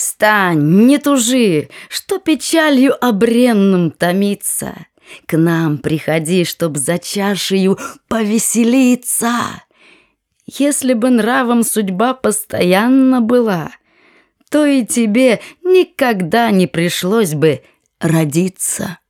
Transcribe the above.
Встань, не тужи, что печалью обренным томиться. К нам приходи, чтоб за чашею повеселиться. Если бы нравом судьба постоянно была, то и тебе никогда не пришлось бы родиться.